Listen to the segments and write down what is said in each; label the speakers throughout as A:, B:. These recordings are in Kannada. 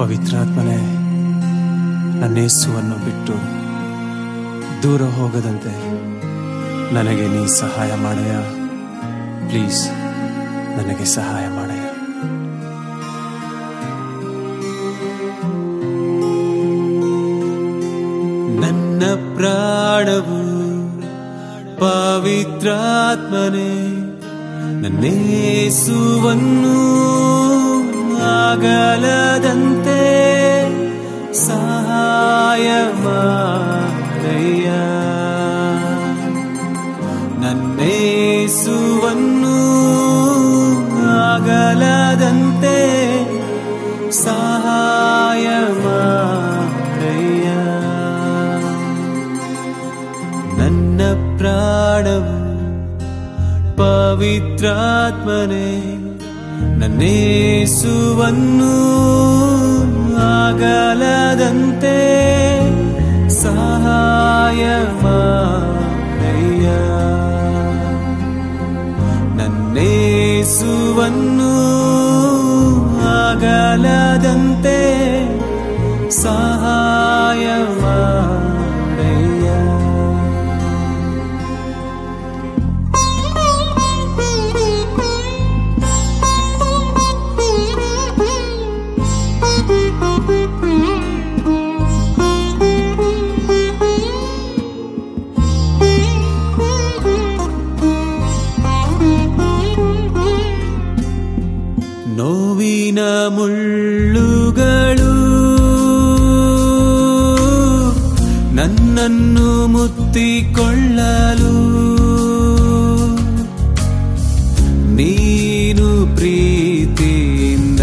A: ಪವಿತ್ರಾತ್ಮನೇ ನನ್ನೇಸುವನ್ನು ಬಿಟ್ಟು ದೂರ ಹೋಗದಂತೆ ನನಗೆ ನೀ ಸಹಾಯ ಮಾಡಯ ಪ್ಲೀಸ್, ನನಗೆ ಸಹಾಯ ಮಾಡಯ್ಯ. ನನ್ನ ಪ್ರಾಣವು ಪವಿತ್ರಾತ್ಮನೇ ನನ್ನೇಸುವನ್ನು ಆಗಲದಂತೆ ಸಹಾಯ ಮಾಡಯ್ಯ ನನ್ನೇಸುವನ್ನು ಆಗಲದಂತೆ ಸಹಾಯ ಮಾಡಯ್ಯ ನನ್ನ ಪ್ರಾಣವು ಪವಿತ್ರಾತ್ಮನೇ. ನನ್ನೇಸುವನ್ನು ಆಗಲದಂತೆ ಸಹಾಯ ಮಾಡಯ್ಯ ನನ್ನೇಸುವನ್ನು ಆಗಲದಂತೆ ಸಹಾಯ ನೋವಿನ ಮುಳ್ಳುಗಳು. ನನ್ನನ್ನು ಮುತ್ತಿಕೊಳ್ಳಲು. ನೀನು ಪ್ರೀತಿಯಿಂದ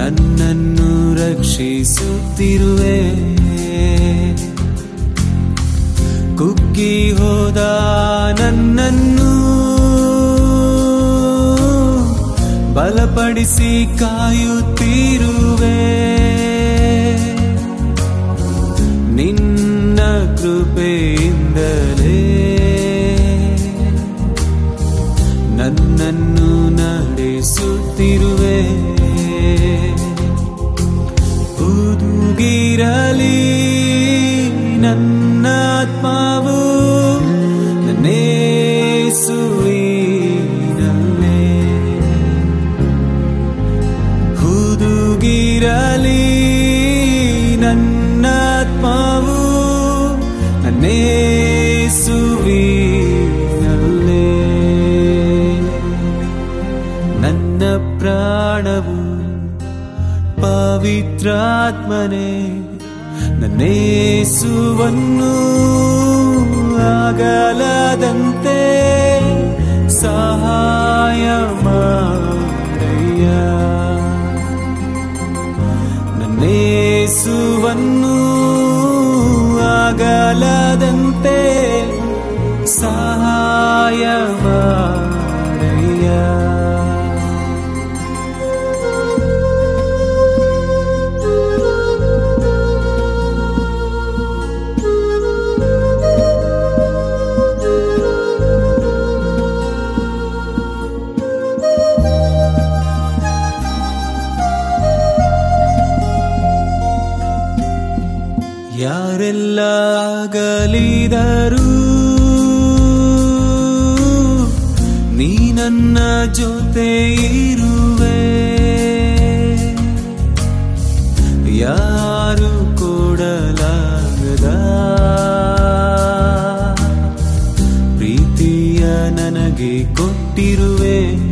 A: ನನ್ನನ್ನು ರಕ್ಷಿಸುತ್ತಿರುವೆ. ಕುಗ್ಗಿ ಹೋದ ನನ್ನನ್ನು ಬಲಪಡಿಸಿ ಕಾಯುತ್ತಿರುವೆ. ನಿನ್ನ ಕೃಪೆಯಿಂದಲೇ ನನ್ನನ್ನು ನಡೆಸುತ್ತಿರುವೆ. ಹುದುಗಿರಲಿ ನನ್ನಾತ್ಮವು ಹುದುಗಿರಲಿ ನನ್ನಾತ್ಮವು ನನ್ನೇಸುವಿನಲ್ಲೇ. ನನ್ನ ಪ್ರಾಣವು ಪವಿತ್ರಾತ್ಮನೇ ನನ್ನೇಸುವನ್ನು ಆಗಲದಂತೆ. फलदन्ते सहायवा ಆಗಲಿದರು ನೀ ನನ್ನ ಜೊತೆ ಇರುವೆ. ಯಾರು ಕೊಡಲಾಗದ? ಪ್ರೀತಿಯ ನನಗೆ ಕೊಟ್ಟಿರುವೆ.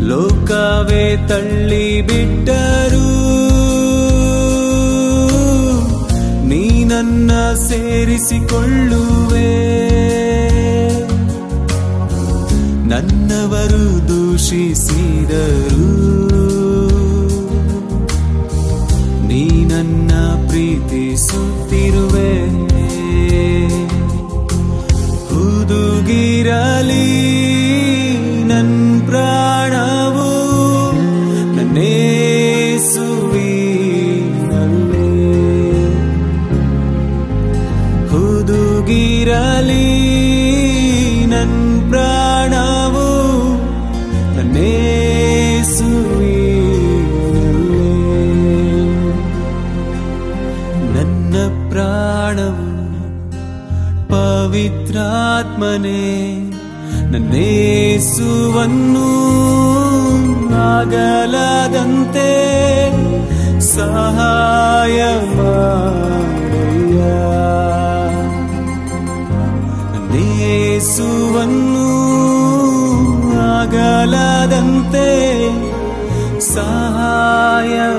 A: ಲೋಕವೇ ತಳ್ಳಿ ಬಿಟ್ಟರು ನನ್ನ ಸೇರಿಸಿಕೊಳ್ಳುವೆ. ನನ್ನವರು ದೂಷಿಸಿದರು. ನೀ ನನ್ನ ಪ್ರೀತಿಸುತ್ತಿರುವೆ ಹುದುಗಿರಲಿ ನನ್ನ ಪ್ರಾಣವು ಪವಿತ್ರಾತ್ಮನೇ. ನನ್ನೇಸುವನ್ನು ಆಗಲದಂತೆ ಸಹಾಯ ಮಾಡೆಯ. ನೇಸುವನ್ನು लादं सहाय